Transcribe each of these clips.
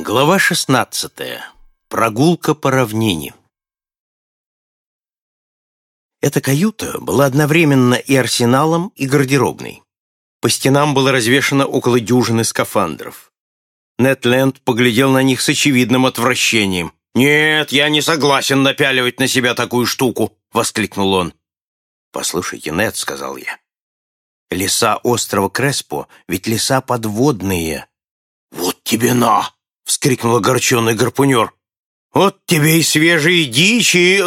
Глава 16. Прогулка по равнине. Эта каюта была одновременно и арсеналом, и гардеробной. По стенам было развешано около дюжины скафандров. Нетленд поглядел на них с очевидным отвращением. «Нет, я не согласен напяливать на себя такую штуку!» — воскликнул он. «Послушайте, Нет, — сказал я, — леса острова Креспо ведь леса подводные». «Вот тебе на!» — вскрикнул огорченный гарпунер. «Вот тебе и свежие дичи,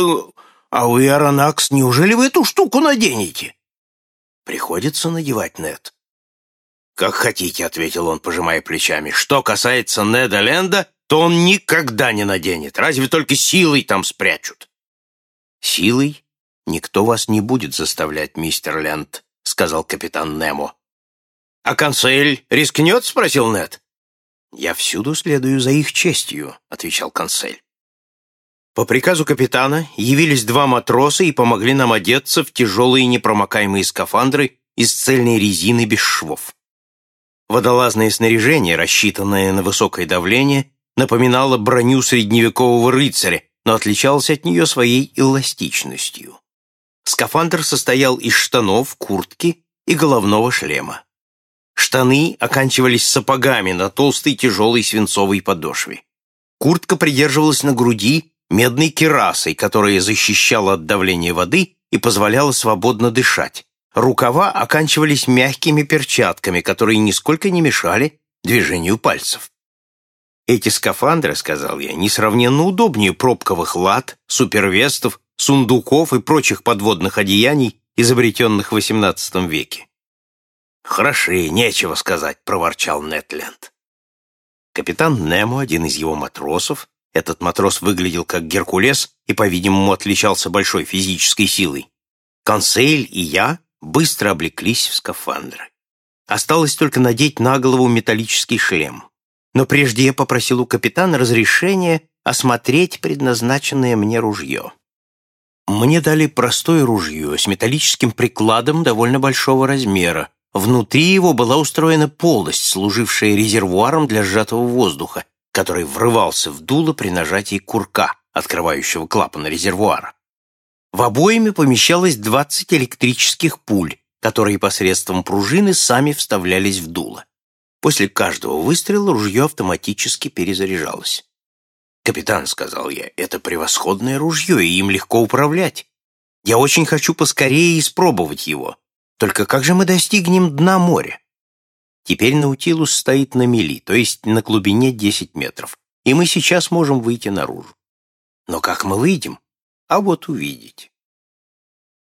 а вы, Аронакс, неужели вы эту штуку наденете?» «Приходится надевать, Нед». «Как хотите», — ответил он, пожимая плечами. «Что касается Неда Ленда, то он никогда не наденет, разве только силой там спрячут». «Силой никто вас не будет заставлять, мистер Ленд», — сказал капитан Немо. «А консель рискнет?» — спросил Нед. «Я всюду следую за их честью», — отвечал консель. По приказу капитана явились два матроса и помогли нам одеться в тяжелые непромокаемые скафандры из цельной резины без швов. Водолазное снаряжение, рассчитанное на высокое давление, напоминало броню средневекового рыцаря, но отличалось от нее своей эластичностью. Скафандр состоял из штанов, куртки и головного шлема. Штаны оканчивались сапогами на толстой тяжелой свинцовой подошве. Куртка придерживалась на груди медной керасой, которая защищала от давления воды и позволяла свободно дышать. Рукава оканчивались мягкими перчатками, которые нисколько не мешали движению пальцев. Эти скафандры, сказал я, несравненно удобнее пробковых лад, супервестов, сундуков и прочих подводных одеяний, изобретенных в XVIII веке. «Хороши, нечего сказать», — проворчал Нетленд. Капитан Немо, один из его матросов, этот матрос выглядел как Геркулес и, по-видимому, отличался большой физической силой. Консейль и я быстро облеклись в скафандры. Осталось только надеть на голову металлический шлем. Но прежде я попросил у капитана разрешения осмотреть предназначенное мне ружье. Мне дали простое ружье с металлическим прикладом довольно большого размера, Внутри его была устроена полость, служившая резервуаром для сжатого воздуха, который врывался в дуло при нажатии курка, открывающего клапан резервуара. В обоими помещалось 20 электрических пуль, которые посредством пружины сами вставлялись в дуло. После каждого выстрела ружье автоматически перезаряжалось. «Капитан», — сказал я, — «это превосходное ружье, и им легко управлять. Я очень хочу поскорее испробовать его, только как же мы достигнем дна моря? Теперь Наутилус стоит на мели, то есть на глубине 10 метров, и мы сейчас можем выйти наружу. Но как мы выйдем? А вот увидите.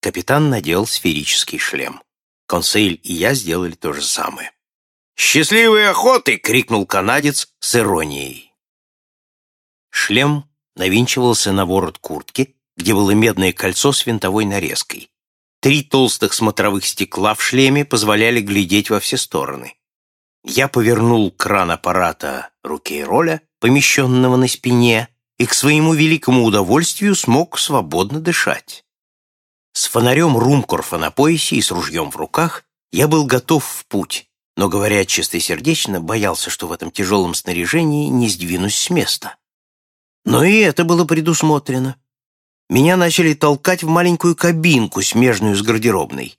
Капитан надел сферический шлем. Консейль и я сделали то же самое. «Счастливой охоты!» — крикнул канадец с иронией. Шлем навинчивался на ворот куртки, где было медное кольцо с винтовой нарезкой. Три толстых смотровых стекла в шлеме позволяли глядеть во все стороны. Я повернул кран аппарата руки роля, помещенного на спине, и к своему великому удовольствию смог свободно дышать. С фонарем Румкорфа на поясе и с ружьем в руках я был готов в путь, но, говоря чистосердечно, боялся, что в этом тяжелом снаряжении не сдвинусь с места. Но и это было предусмотрено меня начали толкать в маленькую кабинку, смежную с гардеробной.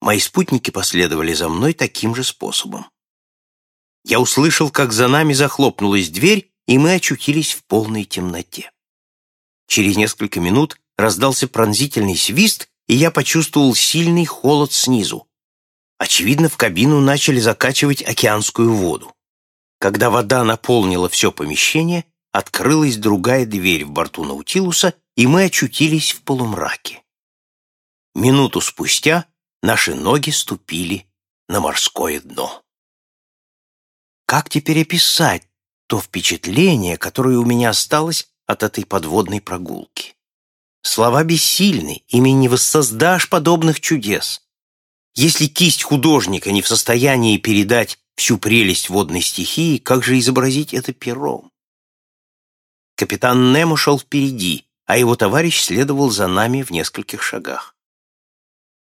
Мои спутники последовали за мной таким же способом. Я услышал, как за нами захлопнулась дверь, и мы очутились в полной темноте. Через несколько минут раздался пронзительный свист, и я почувствовал сильный холод снизу. Очевидно, в кабину начали закачивать океанскую воду. Когда вода наполнила все помещение, открылась другая дверь в борту Наутилуса, и мы очутились в полумраке. Минуту спустя наши ноги ступили на морское дно. Как теперь описать то впечатление, которое у меня осталось от этой подводной прогулки? Слова бессильны, ими не воссоздашь подобных чудес. Если кисть художника не в состоянии передать всю прелесть водной стихии, как же изобразить это пером? Капитан Немо шел впереди, а его товарищ следовал за нами в нескольких шагах.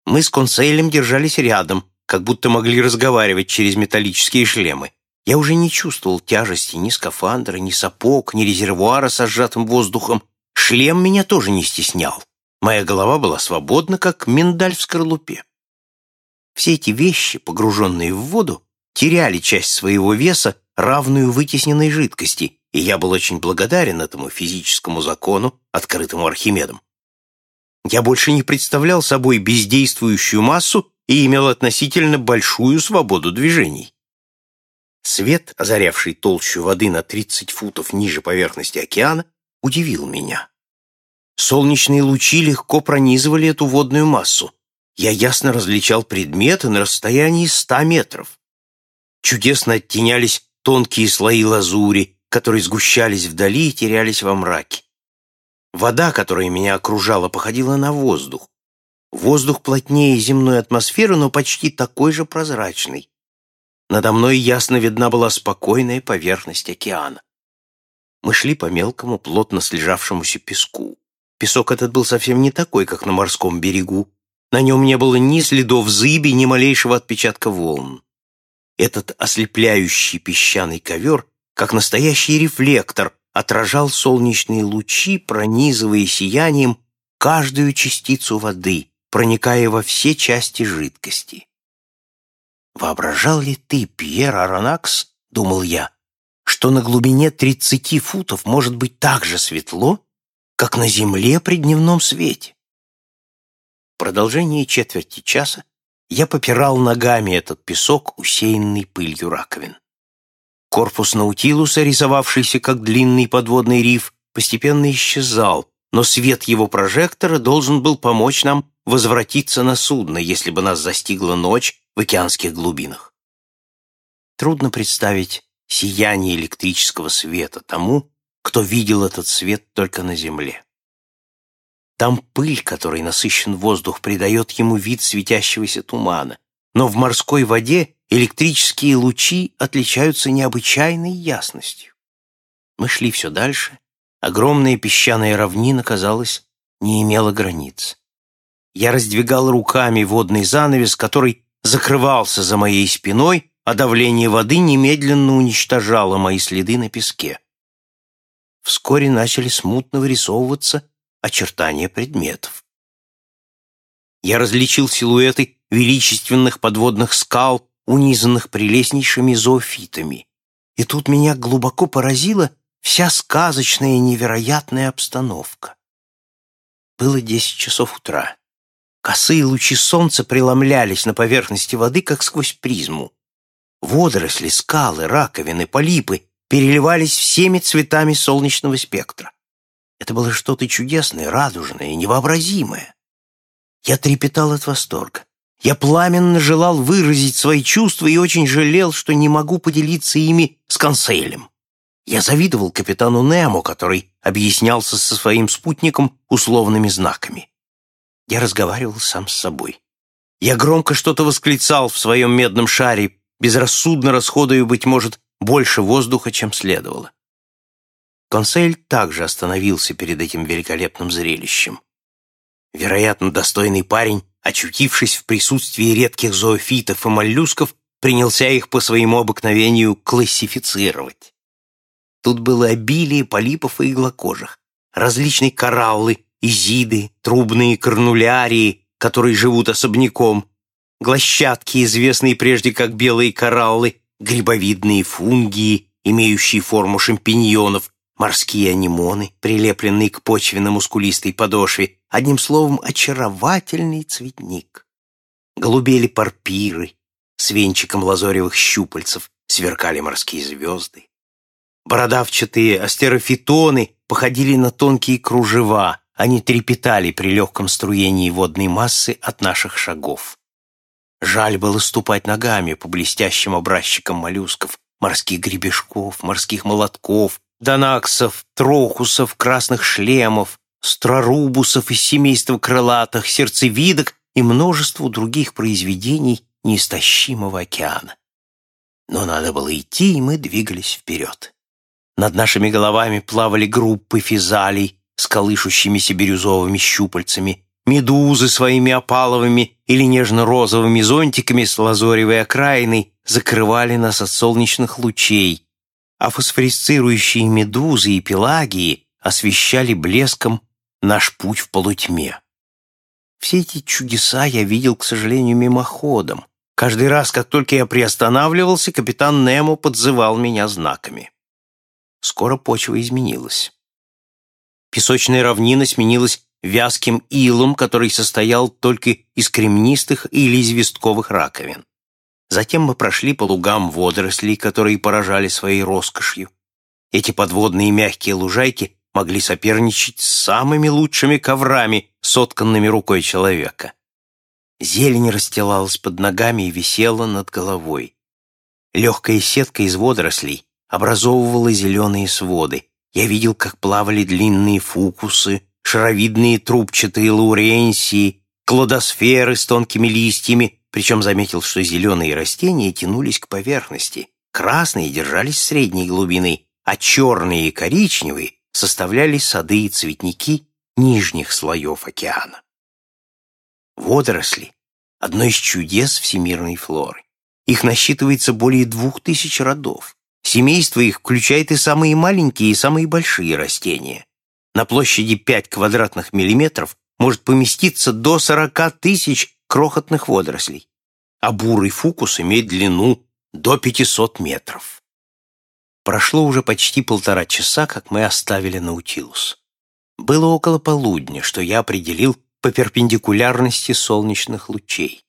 Мы с консейлем держались рядом, как будто могли разговаривать через металлические шлемы. Я уже не чувствовал тяжести ни скафандра, ни сапог, ни резервуара со сжатым воздухом. Шлем меня тоже не стеснял. Моя голова была свободна, как миндаль в скорлупе. Все эти вещи, погруженные в воду, теряли часть своего веса, равную вытесненной жидкости, и я был очень благодарен этому физическому закону, открытому Архимедом. Я больше не представлял собой бездействующую массу и имел относительно большую свободу движений. Свет, озарявший толщу воды на 30 футов ниже поверхности океана, удивил меня. Солнечные лучи легко пронизывали эту водную массу. Я ясно различал предметы на расстоянии 100 метров. Чудесно оттенялись тонкие слои лазури, которые сгущались вдали и терялись во мраке. Вода, которая меня окружала, походила на воздух. Воздух плотнее земной атмосферы, но почти такой же прозрачный. Надо мной ясно видна была спокойная поверхность океана. Мы шли по мелкому, плотно слежавшемуся песку. Песок этот был совсем не такой, как на морском берегу. На нем не было ни следов зыби, ни малейшего отпечатка волн. Этот ослепляющий песчаный ковер, как настоящий рефлектор, отражал солнечные лучи, пронизывая сиянием каждую частицу воды, проникая во все части жидкости. «Воображал ли ты, Пьер Аронакс, — думал я, — что на глубине тридцати футов может быть так же светло, как на земле при дневном свете?» В продолжении четверти часа я попирал ногами этот песок, усеянный пылью раковин. Корпус Наутилуса, рисовавшийся как длинный подводный риф, постепенно исчезал, но свет его прожектора должен был помочь нам возвратиться на судно, если бы нас застигла ночь в океанских глубинах. Трудно представить сияние электрического света тому, кто видел этот свет только на земле. Там пыль, которой насыщен воздух, придает ему вид светящегося тумана. Но в морской воде электрические лучи отличаются необычайной ясностью. Мы шли все дальше. Огромная песчаная равнина, казалось, не имела границ. Я раздвигал руками водный занавес, который закрывался за моей спиной, а давление воды немедленно уничтожало мои следы на песке. Вскоре начали смутно вырисовываться очертания предметов. Я различил силуэты величественных подводных скал, унизанных прелестнейшими зоофитами. И тут меня глубоко поразила вся сказочная невероятная обстановка. Было десять часов утра. Косые лучи солнца преломлялись на поверхности воды, как сквозь призму. Водоросли, скалы, раковины, полипы переливались всеми цветами солнечного спектра. Это было что-то чудесное, радужное, невообразимое. Я трепетал от восторга. Я пламенно желал выразить свои чувства и очень жалел, что не могу поделиться ими с конселем. Я завидовал капитану Немо, который объяснялся со своим спутником условными знаками. Я разговаривал сам с собой. Я громко что-то восклицал в своем медном шаре, безрассудно расходуя, быть может, больше воздуха, чем следовало. Консель также остановился перед этим великолепным зрелищем. Вероятно, достойный парень, очутившись в присутствии редких зоофитов и моллюсков, принялся их по своему обыкновению классифицировать. Тут было обилие полипов и иглокожих, различные кораллы, изиды, трубные корнулярии, которые живут особняком, глощатки, известные прежде как белые кораллы, грибовидные фунгии, имеющие форму шампиньонов, морские анимоны, прилепленные к почвенно-мускулистой подошве, одним словом, очаровательный цветник. Голубели парпиры, с венчиком лазоревых щупальцев сверкали морские звезды. Бородавчатые астерофитоны походили на тонкие кружева, они трепетали при легком струении водной массы от наших шагов. Жаль было ступать ногами по блестящим образчикам моллюсков, морских гребешков, морских молотков, донаксов, трохусов, красных шлемов, страрубусов из семейства крылатых, сердцевидок и множеству других произведений неистощимого океана. Но надо было идти, и мы двигались вперед. Над нашими головами плавали группы физалей с колышущимися бирюзовыми щупальцами, медузы своими опаловыми или нежно-розовыми зонтиками с лазоревой окраиной закрывали нас от солнечных лучей, а фосфорисцирующие медузы и пелагии освещали блеском наш путь в полутьме. Все эти чудеса я видел, к сожалению, мимоходом. Каждый раз, как только я приостанавливался, капитан Немо подзывал меня знаками. Скоро почва изменилась. Песочная равнина сменилась вязким илом, который состоял только из кремнистых или известковых раковин. Затем мы прошли по лугам водорослей, которые поражали своей роскошью. Эти подводные мягкие лужайки могли соперничать с самыми лучшими коврами, сотканными рукой человека. Зелень расстилалась под ногами и висела над головой. Легкая сетка из водорослей образовывала зеленые своды. Я видел, как плавали длинные фукусы, шаровидные трубчатые лауренсии, кладосферы с тонкими листьями, причем заметил, что зеленые растения тянулись к поверхности, красные держались средней глубины, а черные и коричневые составляли сады и цветники нижних слоев океана. Водоросли — одно из чудес всемирной флоры. Их насчитывается более двух тысяч родов. Семейство их включает и самые маленькие, и самые большие растения. На площади 5 квадратных миллиметров может поместиться до 40 тысяч крохотных водорослей, а бурый фукус имеет длину до 500 метров. Прошло уже почти полтора часа, как мы оставили Наутилус. Было около полудня, что я определил по перпендикулярности солнечных лучей.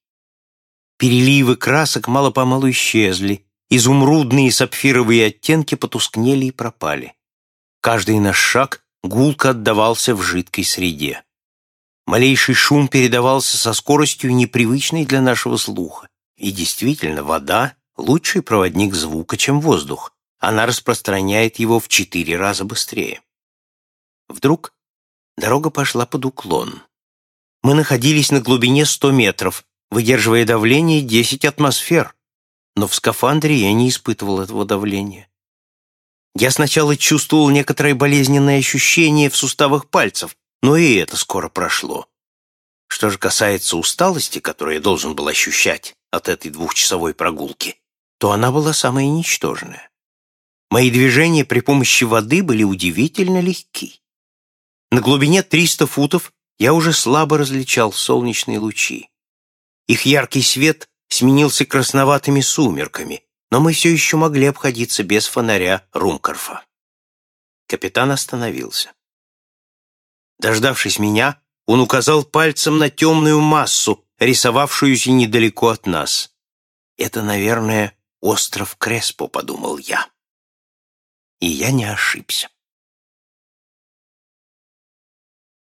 Переливы красок мало-помалу исчезли, изумрудные и сапфировые оттенки потускнели и пропали. Каждый наш шаг гулко отдавался в жидкой среде. Малейший шум передавался со скоростью, непривычной для нашего слуха. И действительно, вода — лучший проводник звука, чем воздух. Она распространяет его в четыре раза быстрее. Вдруг дорога пошла под уклон. Мы находились на глубине 100 метров, выдерживая давление 10 атмосфер, но в скафандре я не испытывал этого давления. Я сначала чувствовал некоторое болезненное ощущение в суставах пальцев, но и это скоро прошло. Что же касается усталости, которую я должен был ощущать от этой двухчасовой прогулки, то она была самая ничтожная. Мои движения при помощи воды были удивительно легки. На глубине 300 футов я уже слабо различал солнечные лучи. Их яркий свет сменился красноватыми сумерками, но мы все еще могли обходиться без фонаря Румкорфа. Капитан остановился. Дождавшись меня, он указал пальцем на темную массу, рисовавшуюся недалеко от нас. «Это, наверное, остров Креспо», — подумал я. И я не ошибся.